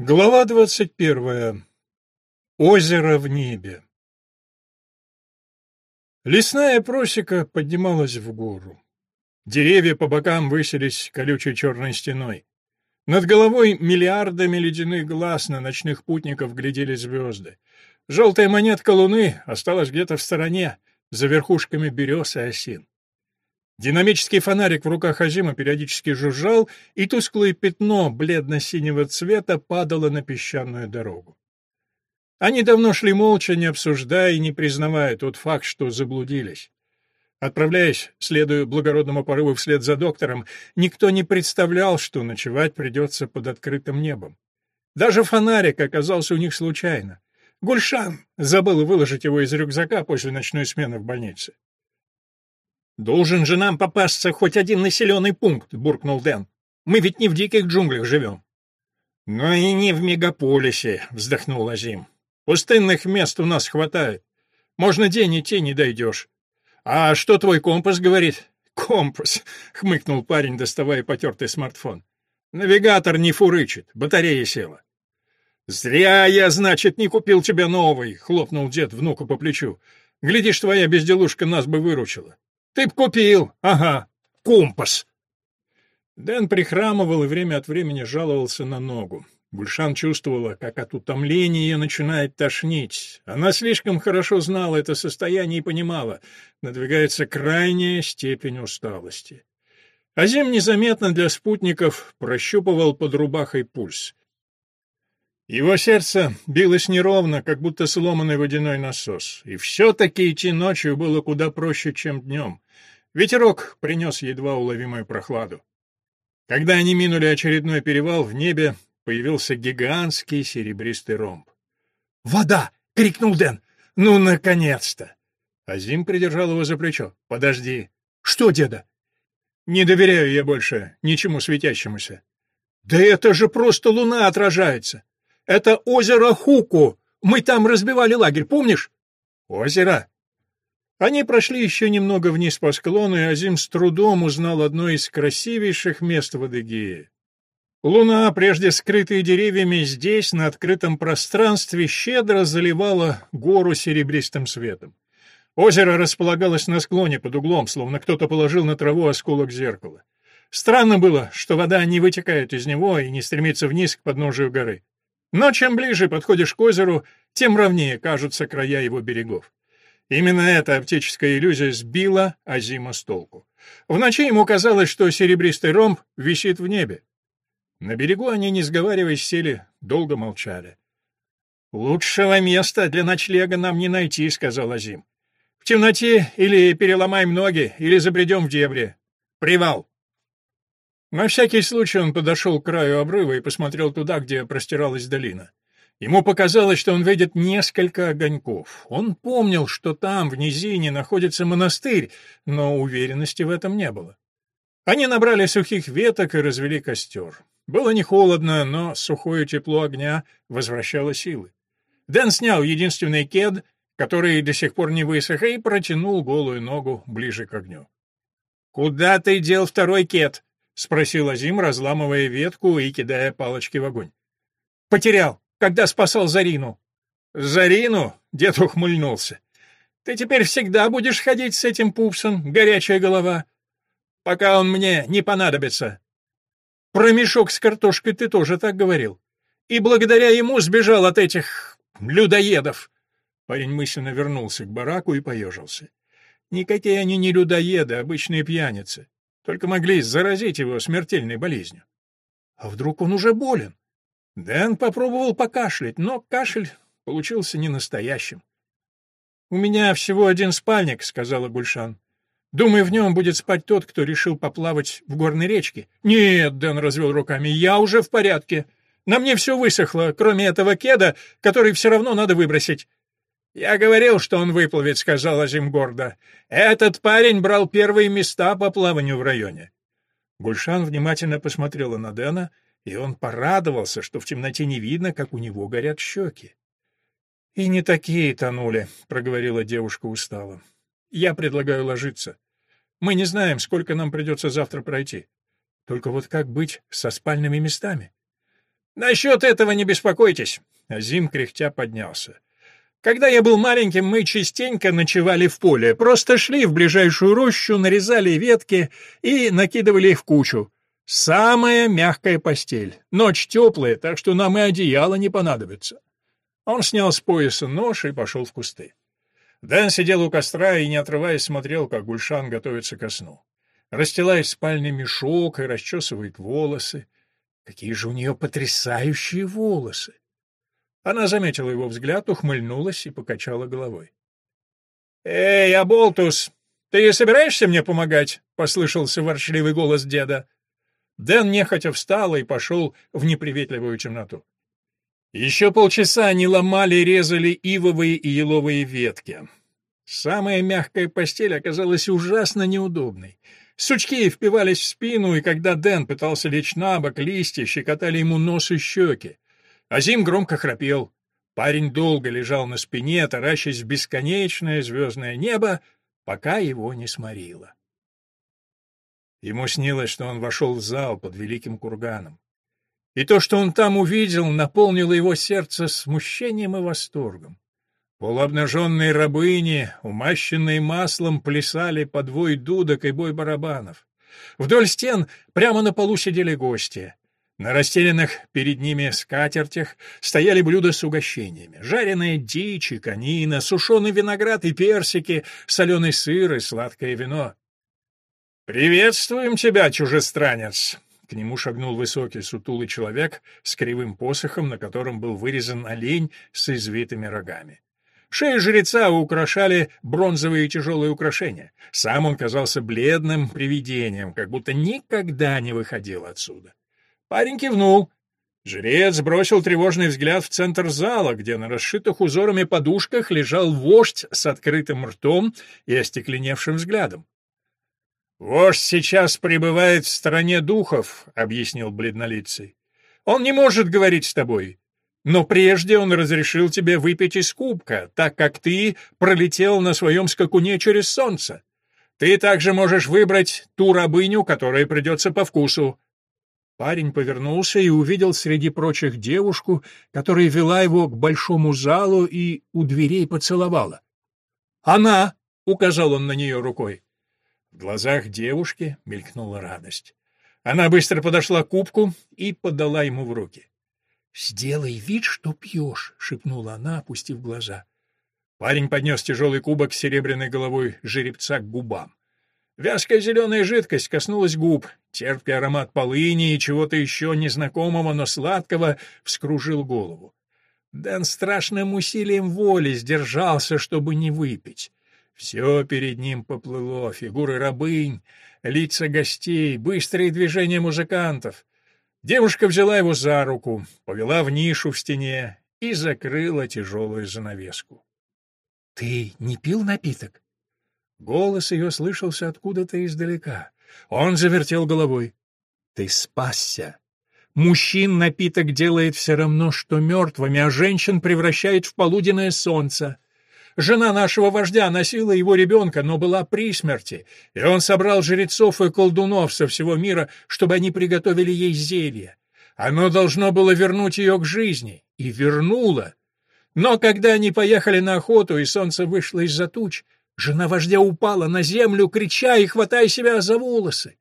Глава двадцать первая. Озеро в небе. Лесная просека поднималась в гору. Деревья по бокам высились колючей черной стеной. Над головой миллиардами ледяных глаз на ночных путников глядели звезды. Желтая монетка луны осталась где-то в стороне, за верхушками берез и осин. Динамический фонарик в руках Азима периодически жужжал, и тусклое пятно бледно-синего цвета падало на песчаную дорогу. Они давно шли молча, не обсуждая и не признавая тот факт, что заблудились. Отправляясь, следуя благородному порыву вслед за доктором, никто не представлял, что ночевать придется под открытым небом. Даже фонарик оказался у них случайно. Гульшан забыл выложить его из рюкзака после ночной смены в больнице. «Должен же нам попасться хоть один населенный пункт», — буркнул Дэн. «Мы ведь не в диких джунглях живем». «Но и не в мегаполисе», — вздохнул Азим. «Пустынных мест у нас хватает. Можно день идти не дойдешь. А что твой компас говорит?» «Компас», — хмыкнул парень, доставая потертый смартфон. «Навигатор не фурычит, батарея села». «Зря я, значит, не купил тебе новый», — хлопнул дед внуку по плечу. «Глядишь, твоя безделушка нас бы выручила». Ты б купил, ага, компас. Дэн прихрамывал и время от времени жаловался на ногу. Гульшан чувствовала, как от утомления ее начинает тошнить. Она слишком хорошо знала это состояние и понимала, надвигается крайняя степень усталости. Азим незаметно для спутников прощупывал под рубахой пульс. Его сердце билось неровно, как будто сломанный водяной насос, и все-таки идти ночью было куда проще, чем днем. Ветерок принес едва уловимую прохладу. Когда они минули очередной перевал, в небе появился гигантский серебристый ромб. «Вода!» — крикнул Дэн. «Ну, наконец-то!» Азим придержал его за плечо. «Подожди». «Что, деда?» «Не доверяю я больше ничему светящемуся». «Да это же просто луна отражается! Это озеро Хуку! Мы там разбивали лагерь, помнишь?» «Озеро? Они прошли еще немного вниз по склону, и Азим с трудом узнал одно из красивейших мест в Адыгее. Луна, прежде скрытая деревьями, здесь, на открытом пространстве, щедро заливала гору серебристым светом. Озеро располагалось на склоне под углом, словно кто-то положил на траву осколок зеркала. Странно было, что вода не вытекает из него и не стремится вниз к подножию горы. Но чем ближе подходишь к озеру, тем ровнее кажутся края его берегов. Именно эта оптическая иллюзия сбила Азима с толку. В ночи ему казалось, что серебристый ромб висит в небе. На берегу они, не сговариваясь, сели, долго молчали. «Лучшего места для ночлега нам не найти», — сказал Азим. «В темноте или переломаем ноги, или забредем в дебри. Привал!» На всякий случай он подошел к краю обрыва и посмотрел туда, где простиралась долина. Ему показалось, что он видит несколько огоньков. Он помнил, что там, в низине, находится монастырь, но уверенности в этом не было. Они набрали сухих веток и развели костер. Было не холодно, но сухое тепло огня возвращало силы. Дэн снял единственный кед, который до сих пор не высох, и протянул голую ногу ближе к огню. «Куда ты дел второй кед?» — спросил Азим, разламывая ветку и кидая палочки в огонь. «Потерял когда спасал Зарину. Зарину? Дед ухмыльнулся. Ты теперь всегда будешь ходить с этим пупсом, горячая голова, пока он мне не понадобится. Про мешок с картошкой ты тоже так говорил. И благодаря ему сбежал от этих людоедов. Парень мысленно вернулся к бараку и поежился. Никакие они не людоеды, обычные пьяницы. Только могли заразить его смертельной болезнью. А вдруг он уже болен? Дэн попробовал покашлять, но кашель получился не настоящим. «У меня всего один спальник», — сказала Гульшан. «Думаю, в нем будет спать тот, кто решил поплавать в горной речке». «Нет», — Дэн развел руками, — «я уже в порядке. На мне все высохло, кроме этого кеда, который все равно надо выбросить». «Я говорил, что он выплывет», — сказал Азим гордо. «Этот парень брал первые места по плаванию в районе». Гульшан внимательно посмотрела на Дэна — и он порадовался, что в темноте не видно, как у него горят щеки. «И не такие тонули», — проговорила девушка устало. «Я предлагаю ложиться. Мы не знаем, сколько нам придется завтра пройти. Только вот как быть со спальными местами?» «Насчет этого не беспокойтесь», — Азим кряхтя поднялся. «Когда я был маленьким, мы частенько ночевали в поле, просто шли в ближайшую рощу, нарезали ветки и накидывали их в кучу. Самая мягкая постель. Ночь теплая, так что нам и одеяло не понадобится». Он снял с пояса нож и пошел в кусты. Дэн сидел у костра и, не отрываясь, смотрел, как Гульшан готовится ко сну. Расстилает спальный мешок и расчесывает волосы. Какие же у нее потрясающие волосы! Она заметила его взгляд, ухмыльнулась и покачала головой. «Эй, Аболтус, ты собираешься мне помогать?» — послышался ворчливый голос деда. Дэн нехотя встал и пошел в неприветливую темноту. Еще полчаса они ломали и резали ивовые и еловые ветки. Самая мягкая постель оказалась ужасно неудобной. Сучки впивались в спину, и когда Дэн пытался лечь на бок, листья щекотали ему нос и щеки. Азим громко храпел. Парень долго лежал на спине, таращась в бесконечное звездное небо, пока его не сморило. Ему снилось, что он вошел в зал под великим курганом. И то, что он там увидел, наполнило его сердце смущением и восторгом. Полуобнаженные рабыни, умащенные маслом, плясали под вой дудок и бой барабанов. Вдоль стен прямо на полу сидели гости. На расстеленных перед ними скатертях стояли блюда с угощениями. Жареная дичь и конина, сушеный виноград и персики, соленый сыр и сладкое вино. «Приветствуем тебя, чужестранец!» К нему шагнул высокий сутулый человек с кривым посохом, на котором был вырезан олень с извитыми рогами. Шею жреца украшали бронзовые тяжелые украшения. Сам он казался бледным привидением, как будто никогда не выходил отсюда. Парень кивнул. Жрец бросил тревожный взгляд в центр зала, где на расшитых узорами подушках лежал вождь с открытым ртом и остекленевшим взглядом. «Вождь сейчас пребывает в стране духов», — объяснил бледнолицый. «Он не может говорить с тобой, но прежде он разрешил тебе выпить из кубка, так как ты пролетел на своем скакуне через солнце. Ты также можешь выбрать ту рабыню, которая придется по вкусу». Парень повернулся и увидел среди прочих девушку, которая вела его к большому залу и у дверей поцеловала. «Она!» — указал он на нее рукой. В глазах девушки мелькнула радость. Она быстро подошла к кубку и подала ему в руки. «Сделай вид, что пьешь», — шепнула она, опустив глаза. Парень поднес тяжелый кубок с серебряной головой жеребца к губам. Вязкая зеленая жидкость коснулась губ, терпкий аромат полыни и чего-то еще незнакомого, но сладкого вскружил голову. Дэн страшным усилием воли сдержался, чтобы не выпить. Все перед ним поплыло, фигуры рабынь, лица гостей, быстрые движения музыкантов. Девушка взяла его за руку, повела в нишу в стене и закрыла тяжелую занавеску. — Ты не пил напиток? Голос ее слышался откуда-то издалека. Он завертел головой. — Ты спасся. Мужчин напиток делает все равно, что мертвыми, а женщин превращает в полуденное солнце. Жена нашего вождя носила его ребенка, но была при смерти, и он собрал жрецов и колдунов со всего мира, чтобы они приготовили ей зелье. Оно должно было вернуть ее к жизни, и вернуло. Но когда они поехали на охоту, и солнце вышло из-за туч, жена вождя упала на землю, крича и хватая себя за волосы.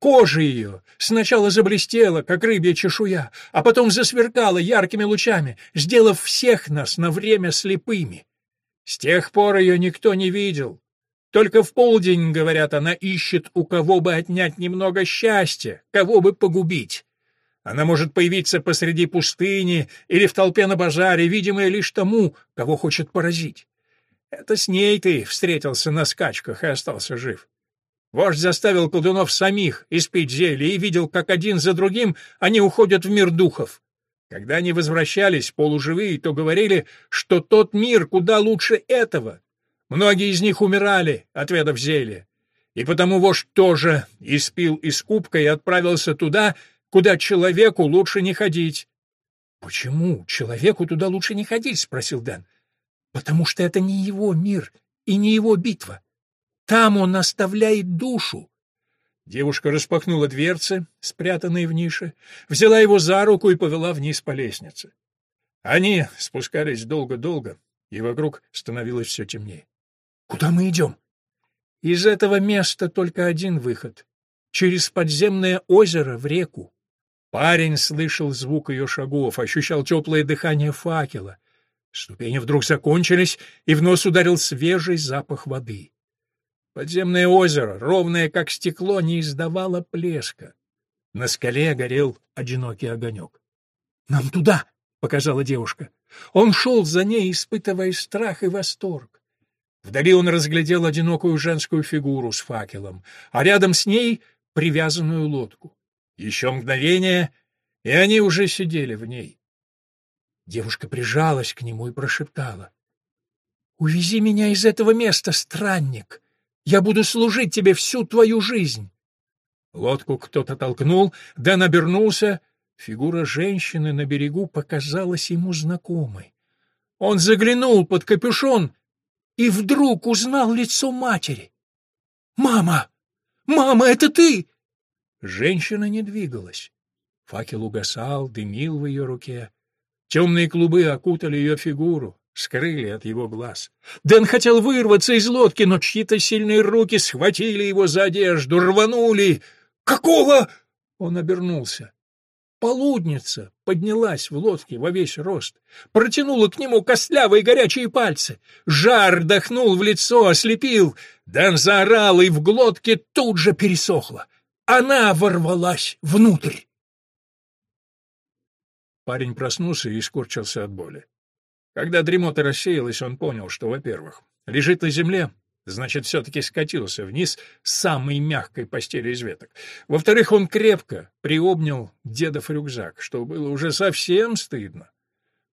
Кожа ее сначала заблестела, как рыбья чешуя, а потом засверкала яркими лучами, сделав всех нас на время слепыми. С тех пор ее никто не видел. Только в полдень, говорят, она ищет, у кого бы отнять немного счастья, кого бы погубить. Она может появиться посреди пустыни или в толпе на базаре, видимая лишь тому, кого хочет поразить. Это с ней ты встретился на скачках и остался жив. Вождь заставил колдунов самих испить зелье и видел, как один за другим они уходят в мир духов. Когда они возвращались полуживые, то говорили, что тот мир куда лучше этого. Многие из них умирали, отведав зелье. И потому вождь тоже испил из кубка и отправился туда, куда человеку лучше не ходить. — Почему человеку туда лучше не ходить? — спросил Дэн. — Потому что это не его мир и не его битва. Там он оставляет душу. Девушка распахнула дверцы, спрятанные в нише, взяла его за руку и повела вниз по лестнице. Они спускались долго-долго, и вокруг становилось все темнее. «Куда мы идем?» «Из этого места только один выход. Через подземное озеро в реку». Парень слышал звук ее шагов, ощущал теплое дыхание факела. Ступени вдруг закончились, и в нос ударил свежий запах воды. Подземное озеро, ровное как стекло, не издавало плеска. На скале горел одинокий огонек. «Нам туда!» — показала девушка. Он шел за ней, испытывая страх и восторг. Вдали он разглядел одинокую женскую фигуру с факелом, а рядом с ней — привязанную лодку. Еще мгновение, и они уже сидели в ней. Девушка прижалась к нему и прошептала. «Увези меня из этого места, странник!» Я буду служить тебе всю твою жизнь!» Лодку кто-то толкнул, Дэн обернулся. Фигура женщины на берегу показалась ему знакомой. Он заглянул под капюшон и вдруг узнал лицо матери. «Мама! Мама, это ты!» Женщина не двигалась. Факел угасал, дымил в ее руке. Темные клубы окутали ее фигуру скрыли от его глаз. Дэн хотел вырваться из лодки, но чьи-то сильные руки схватили его за одежду, рванули. «Какого?» Он обернулся. Полудница поднялась в лодке во весь рост, протянула к нему костлявые горячие пальцы. Жар дохнул в лицо, ослепил. Дэн заорал, и в глотке тут же пересохло. Она ворвалась внутрь. Парень проснулся и скорчился от боли. Когда дремота рассеялась, он понял, что, во-первых, лежит на земле, значит, все-таки скатился вниз с самой мягкой постели из веток. Во-вторых, он крепко приобнял дедов рюкзак, что было уже совсем стыдно.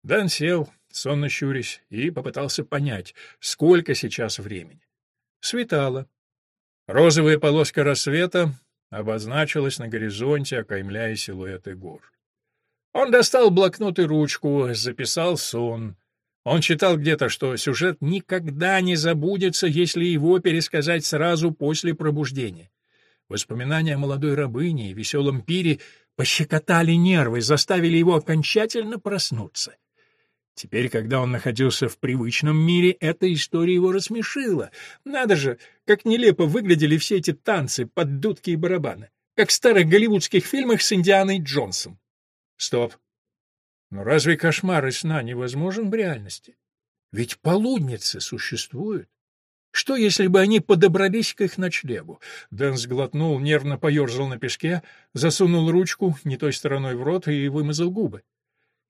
Дан сел, сонно щурясь, и попытался понять, сколько сейчас времени. Светало. Розовая полоска рассвета обозначилась на горизонте, окаймляя силуэты гор. Он достал блокнот и ручку, записал сон — он читал где-то, что сюжет никогда не забудется, если его пересказать сразу после пробуждения. Воспоминания о молодой рабыне и веселом пире пощекотали нервы, заставили его окончательно проснуться. Теперь, когда он находился в привычном мире, эта история его рассмешила. Надо же, как нелепо выглядели все эти танцы под дудки и барабаны, как в старых голливудских фильмах с Индианой Джонсом. Стоп. Но разве кошмар из сна невозможен в реальности? Ведь полудницы существуют. Что, если бы они подобрались к их ночлегу? Дэн сглотнул, нервно поерзал на песке, засунул ручку не той стороной в рот и вымазал губы.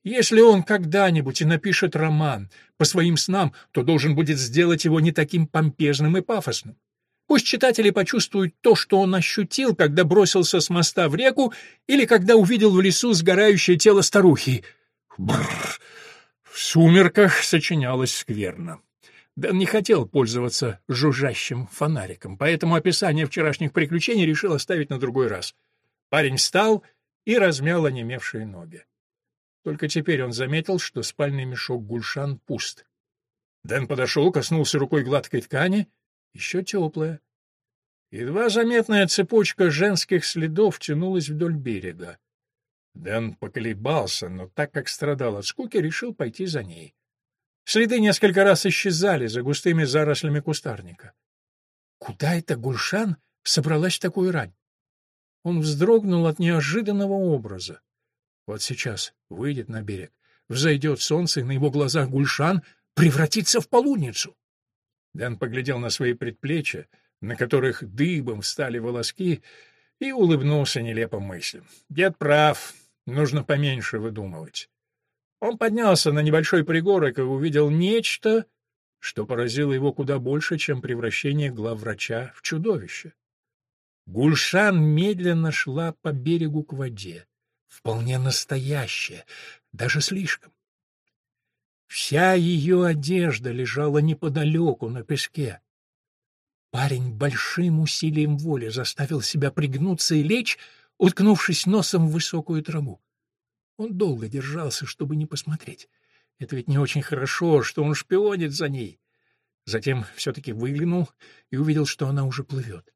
Если он когда-нибудь и напишет роман по своим снам, то должен будет сделать его не таким помпезным и пафосным. Пусть читатели почувствуют то, что он ощутил, когда бросился с моста в реку или когда увидел в лесу сгорающее тело старухи — Бррр. В сумерках сочинялось скверно. Дэн не хотел пользоваться жужжащим фонариком, поэтому описание вчерашних приключений решил оставить на другой раз. Парень встал и размял онемевшие ноги. Только теперь он заметил, что спальный мешок Гульшан пуст. Дэн подошел, коснулся рукой гладкой ткани, еще теплая. Едва заметная цепочка женских следов тянулась вдоль берега. Дэн поколебался, но так как страдал от скуки, решил пойти за ней. Следы несколько раз исчезали за густыми зарослями кустарника. Куда это Гульшан собралась в такую рань? Он вздрогнул от неожиданного образа. Вот сейчас выйдет на берег, взойдет солнце, и на его глазах Гульшан превратится в полуницу. Дэн поглядел на свои предплечья, на которых дыбом встали волоски, и улыбнулся нелепым мыслям. Дед прав, Нужно поменьше выдумывать. Он поднялся на небольшой пригорок и увидел нечто, что поразило его куда больше, чем превращение главврача в чудовище. Гульшан медленно шла по берегу к воде, вполне настоящая, даже слишком. Вся ее одежда лежала неподалеку на песке. Парень большим усилием воли заставил себя пригнуться и лечь, уткнувшись носом в высокую траву. Он долго держался, чтобы не посмотреть. Это ведь не очень хорошо, что он шпионит за ней. Затем все-таки выглянул и увидел, что она уже плывет.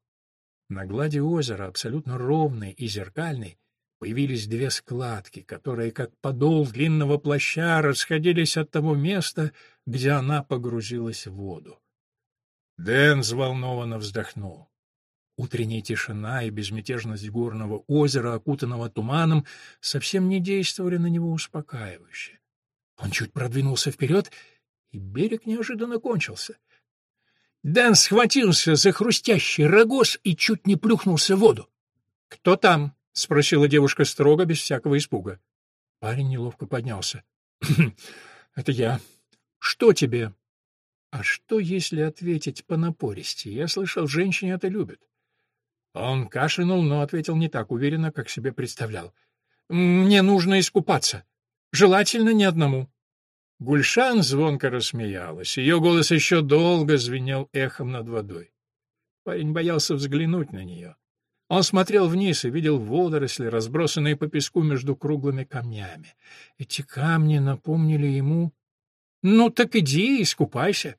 На глади озера, абсолютно ровной и зеркальной, появились две складки, которые, как подол длинного плаща, расходились от того места, где она погрузилась в воду. Дэн взволнованно вздохнул. Утренняя тишина и безмятежность горного озера, окутанного туманом, совсем не действовали на него успокаивающе. Он чуть продвинулся вперед, и берег неожиданно кончился. Дэн схватился за хрустящий рогоз и чуть не плюхнулся в воду. «Кто там?» — спросила девушка строго, без всякого испуга. Парень неловко поднялся. «Это я. Что тебе?» «А что, если ответить по напористи? Я слышал, женщине это любят». Он кашлянул, но ответил не так уверенно, как себе представлял. «Мне нужно искупаться. Желательно не одному». Гульшан звонко рассмеялась. Ее голос еще долго звенел эхом над водой. Парень боялся взглянуть на нее. Он смотрел вниз и видел водоросли, разбросанные по песку между круглыми камнями. Эти камни напомнили ему... «Ну так иди, искупайся».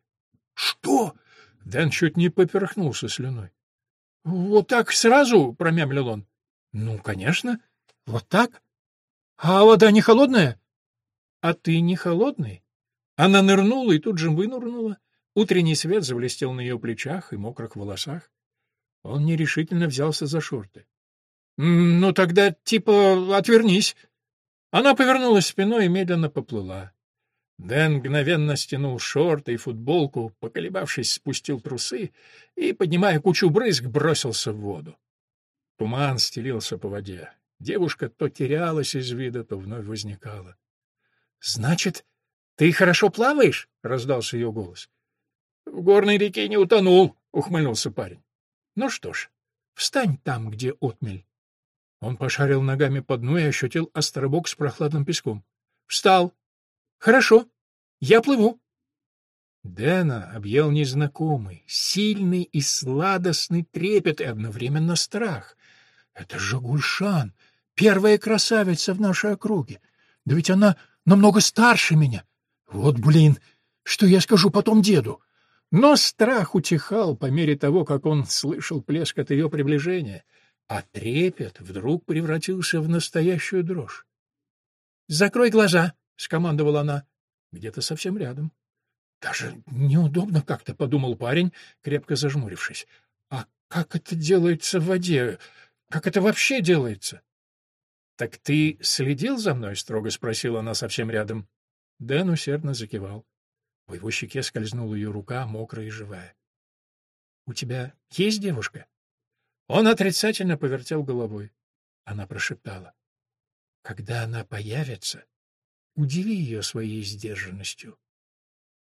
«Что?» — Дэн чуть не поперхнулся слюной. «Вот так сразу?» — промямлил он. «Ну, конечно. Вот так. А вода не холодная?» «А ты не холодный?» Она нырнула и тут же вынырнула. Утренний свет заблестел на ее плечах и мокрых волосах. Он нерешительно взялся за шорты. «Ну, тогда, типа, отвернись». Она повернулась спиной и медленно поплыла. Дэн мгновенно стянул шорты и футболку, поколебавшись, спустил трусы и, поднимая кучу брызг, бросился в воду. Туман стелился по воде. Девушка то терялась из вида, то вновь возникала. — Значит, ты хорошо плаваешь? — раздался ее голос. — В горной реке не утонул, — ухмыльнулся парень. — Ну что ж, встань там, где отмель. Он пошарил ногами по дну и ощутил остробок с прохладным песком. — Встал. Хорошо, я плыву. Дэна объел незнакомый, сильный и сладостный трепет и одновременно страх. Это же Гульшан, первая красавица в нашей округе. Да ведь она намного старше меня. Вот блин, что я скажу потом деду? Но страх утихал по мере того, как он слышал плеск от ее приближения, а трепет вдруг превратился в настоящую дрожь. «Закрой глаза!» — скомандовала она. Где-то совсем рядом. Даже неудобно как-то, — подумал парень, крепко зажмурившись. А как это делается в воде? Как это вообще делается? — Так ты следил за мной? — строго спросила она совсем рядом. Дэн усердно закивал. По его щеке скользнула ее рука, мокрая и живая. — У тебя есть девушка? Он отрицательно повертел головой. Она прошептала. — Когда она появится, Удиви ее своей сдержанностью.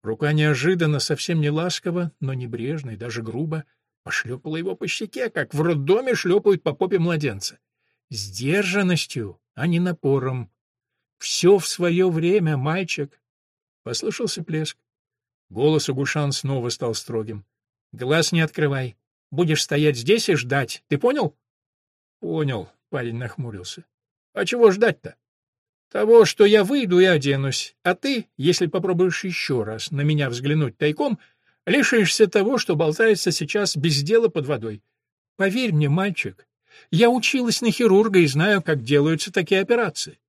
Рука неожиданно, совсем не ласково, но небрежно и даже грубо пошлепала его по щеке, как в роддоме шлепают по попе младенца. Сдержанностью, а не напором. Все в свое время, мальчик. Послышался плеск. Голос у Гушан снова стал строгим. Глаз не открывай. Будешь стоять здесь и ждать. Ты понял? Понял, парень нахмурился. А чего ждать-то? Того, что я выйду и оденусь, а ты, если попробуешь еще раз на меня взглянуть тайком, лишишься того, что болтается сейчас без дела под водой. Поверь мне, мальчик, я училась на хирурга и знаю, как делаются такие операции.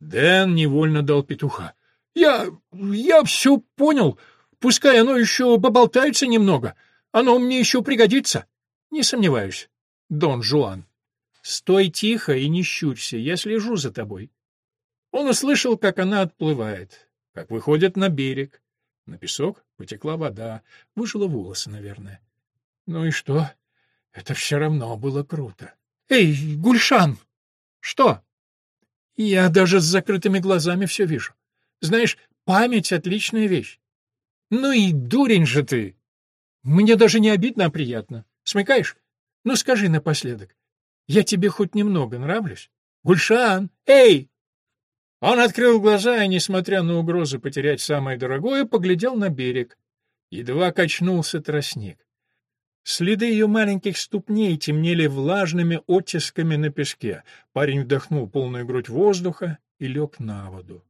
Дэн невольно дал петуха. Я... я все понял. Пускай оно еще поболтается немного. Оно мне еще пригодится. Не сомневаюсь. Дон Жуан. Стой тихо и не щурься, я слежу за тобой. Он услышал, как она отплывает, как выходит на берег. На песок потекла вода, выжила волосы, наверное. Ну и что? Это все равно было круто. «Эй, Гульшан!» «Что?» «Я даже с закрытыми глазами все вижу. Знаешь, память — отличная вещь». «Ну и дурень же ты!» «Мне даже не обидно, а приятно. Смыкаешь? Ну скажи напоследок, я тебе хоть немного нравлюсь?» «Гульшан! Эй!» Он открыл глаза и, несмотря на угрозу потерять самое дорогое, поглядел на берег. Едва качнулся тростник. Следы ее маленьких ступней темнели влажными оттисками на песке. Парень вдохнул полную грудь воздуха и лег на воду.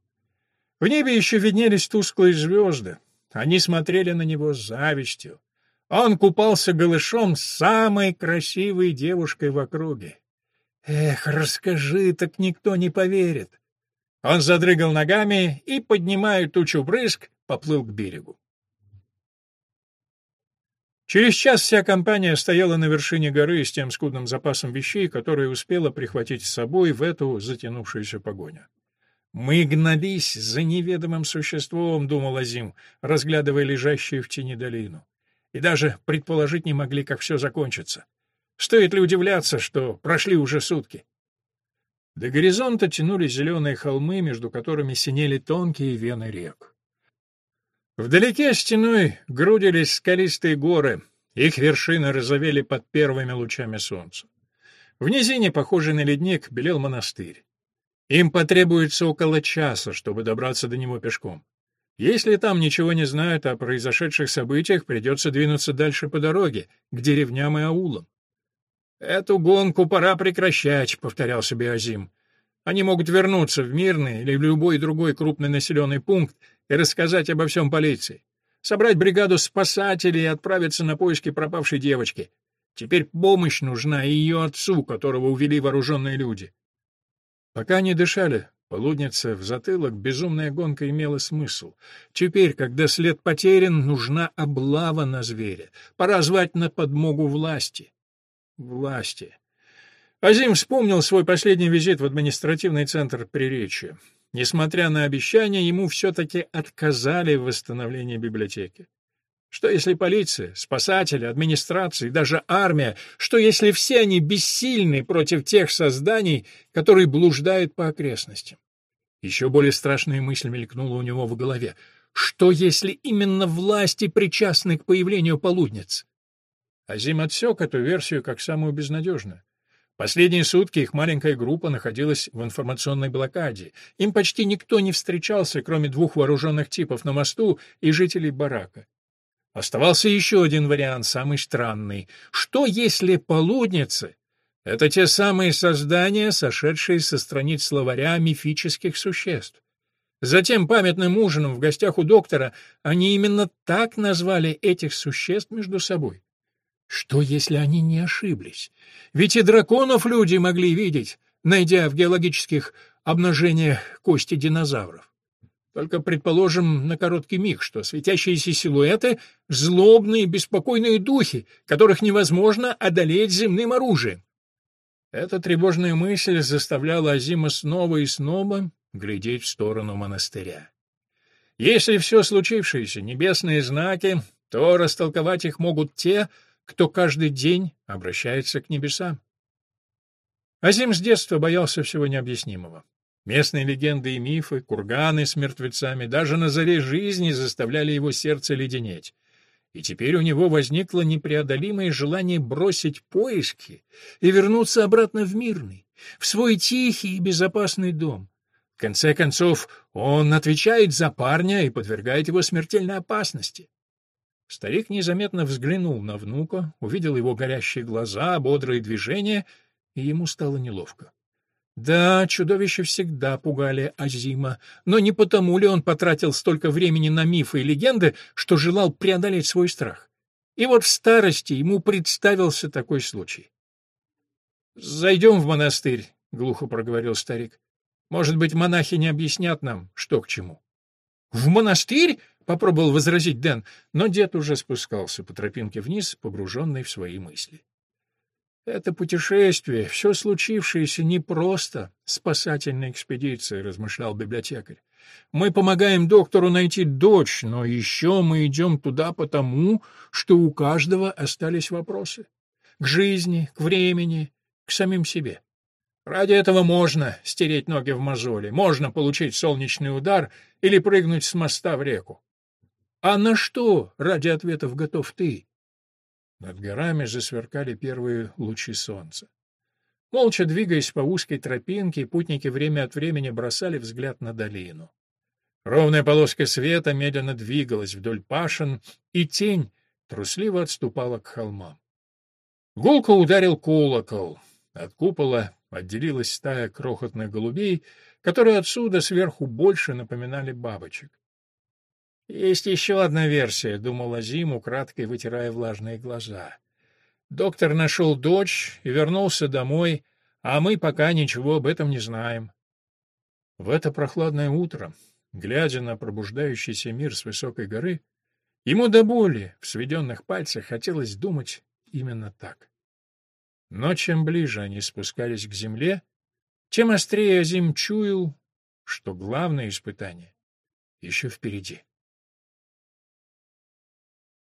В небе еще виднелись тусклые звезды. Они смотрели на него с завистью. Он купался голышом с самой красивой девушкой в округе. Эх, расскажи, так никто не поверит. Он задрыгал ногами и, поднимая тучу брызг, поплыл к берегу. Через час вся компания стояла на вершине горы с тем скудным запасом вещей, которые успела прихватить с собой в эту затянувшуюся погоню. «Мы гнались за неведомым существом», — думал Азим, разглядывая лежащую в тени долину. «И даже предположить не могли, как все закончится. Стоит ли удивляться, что прошли уже сутки?» До горизонта тянулись зеленые холмы, между которыми синели тонкие вены рек. Вдалеке стеной грудились скалистые горы, их вершины розовели под первыми лучами солнца. В низине, похожий на ледник, белел монастырь. Им потребуется около часа, чтобы добраться до него пешком. Если там ничего не знают о произошедших событиях, придется двинуться дальше по дороге, к деревням и аулам. «Эту гонку пора прекращать», — повторял себе Азим. «Они могут вернуться в Мирный или в любой другой крупный населенный пункт и рассказать обо всем полиции. Собрать бригаду спасателей и отправиться на поиски пропавшей девочки. Теперь помощь нужна и ее отцу, которого увели вооруженные люди. Пока они дышали, полудница в затылок, безумная гонка имела смысл. Теперь, когда след потерян, нужна облава на зверя. Пора звать на подмогу власти. Власти. Азим вспомнил свой последний визит в административный центр Приречья. Несмотря на обещания, ему все-таки отказали в восстановлении библиотеки. Что если полиция, спасатели, администрация и даже армия, что если все они бессильны против тех созданий, которые блуждают по окрестностям? Еще более страшная мысль мелькнула у него в голове. Что если именно власти причастны к появлению полудниц? Азим отсек эту версию как самую безнадежную. Последние сутки их маленькая группа находилась в информационной блокаде. Им почти никто не встречался, кроме двух вооруженных типов на мосту и жителей барака. Оставался еще один вариант, самый странный. Что если полудницы — это те самые создания, сошедшие со страниц словаря мифических существ? Затем памятным ужином в гостях у доктора они именно так назвали этих существ между собой. Что, если они не ошиблись? Ведь и драконов люди могли видеть, найдя в геологических обнажениях кости динозавров. Только предположим на короткий миг, что светящиеся силуэты — злобные, беспокойные духи, которых невозможно одолеть земным оружием. Эта тревожная мысль заставляла Азима снова и снова глядеть в сторону монастыря. Если все случившееся — небесные знаки, то растолковать их могут те, кто каждый день обращается к небесам. Азим с детства боялся всего необъяснимого. Местные легенды и мифы, курганы с мертвецами даже на заре жизни заставляли его сердце леденеть. И теперь у него возникло непреодолимое желание бросить поиски и вернуться обратно в мирный, в свой тихий и безопасный дом. В конце концов, он отвечает за парня и подвергает его смертельной опасности. Старик незаметно взглянул на внука, увидел его горящие глаза, бодрые движения, и ему стало неловко. Да, чудовища всегда пугали Азима, но не потому ли он потратил столько времени на мифы и легенды, что желал преодолеть свой страх. И вот в старости ему представился такой случай. «Зайдем в монастырь», — глухо проговорил старик. «Может быть, монахи не объяснят нам, что к чему». «В монастырь?» — попробовал возразить Дэн, но дед уже спускался по тропинке вниз, погруженный в свои мысли. «Это путешествие, все случившееся не просто спасательная экспедиция», — размышлял библиотекарь. «Мы помогаем доктору найти дочь, но еще мы идем туда потому, что у каждого остались вопросы. К жизни, к времени, к самим себе. Ради этого можно стереть ноги в мозоли, можно получить солнечный удар или прыгнуть с моста в реку. А на что ради ответов готов ты? Над горами засверкали первые лучи солнца. Молча двигаясь по узкой тропинке, путники время от времени бросали взгляд на долину. Ровная полоска света медленно двигалась вдоль пашин, и тень трусливо отступала к холмам. Гулко ударил колокол. От купола отделилась стая крохотных голубей, которые отсюда сверху больше напоминали бабочек. Есть еще одна версия, думал Азим, украдкой вытирая влажные глаза. Доктор нашел дочь и вернулся домой, а мы пока ничего об этом не знаем. В это прохладное утро, глядя на пробуждающийся мир с высокой горы, ему до боли в сведенных пальцах хотелось думать именно так. Но чем ближе они спускались к земле, тем острее Азим чуял, что главное испытание еще впереди.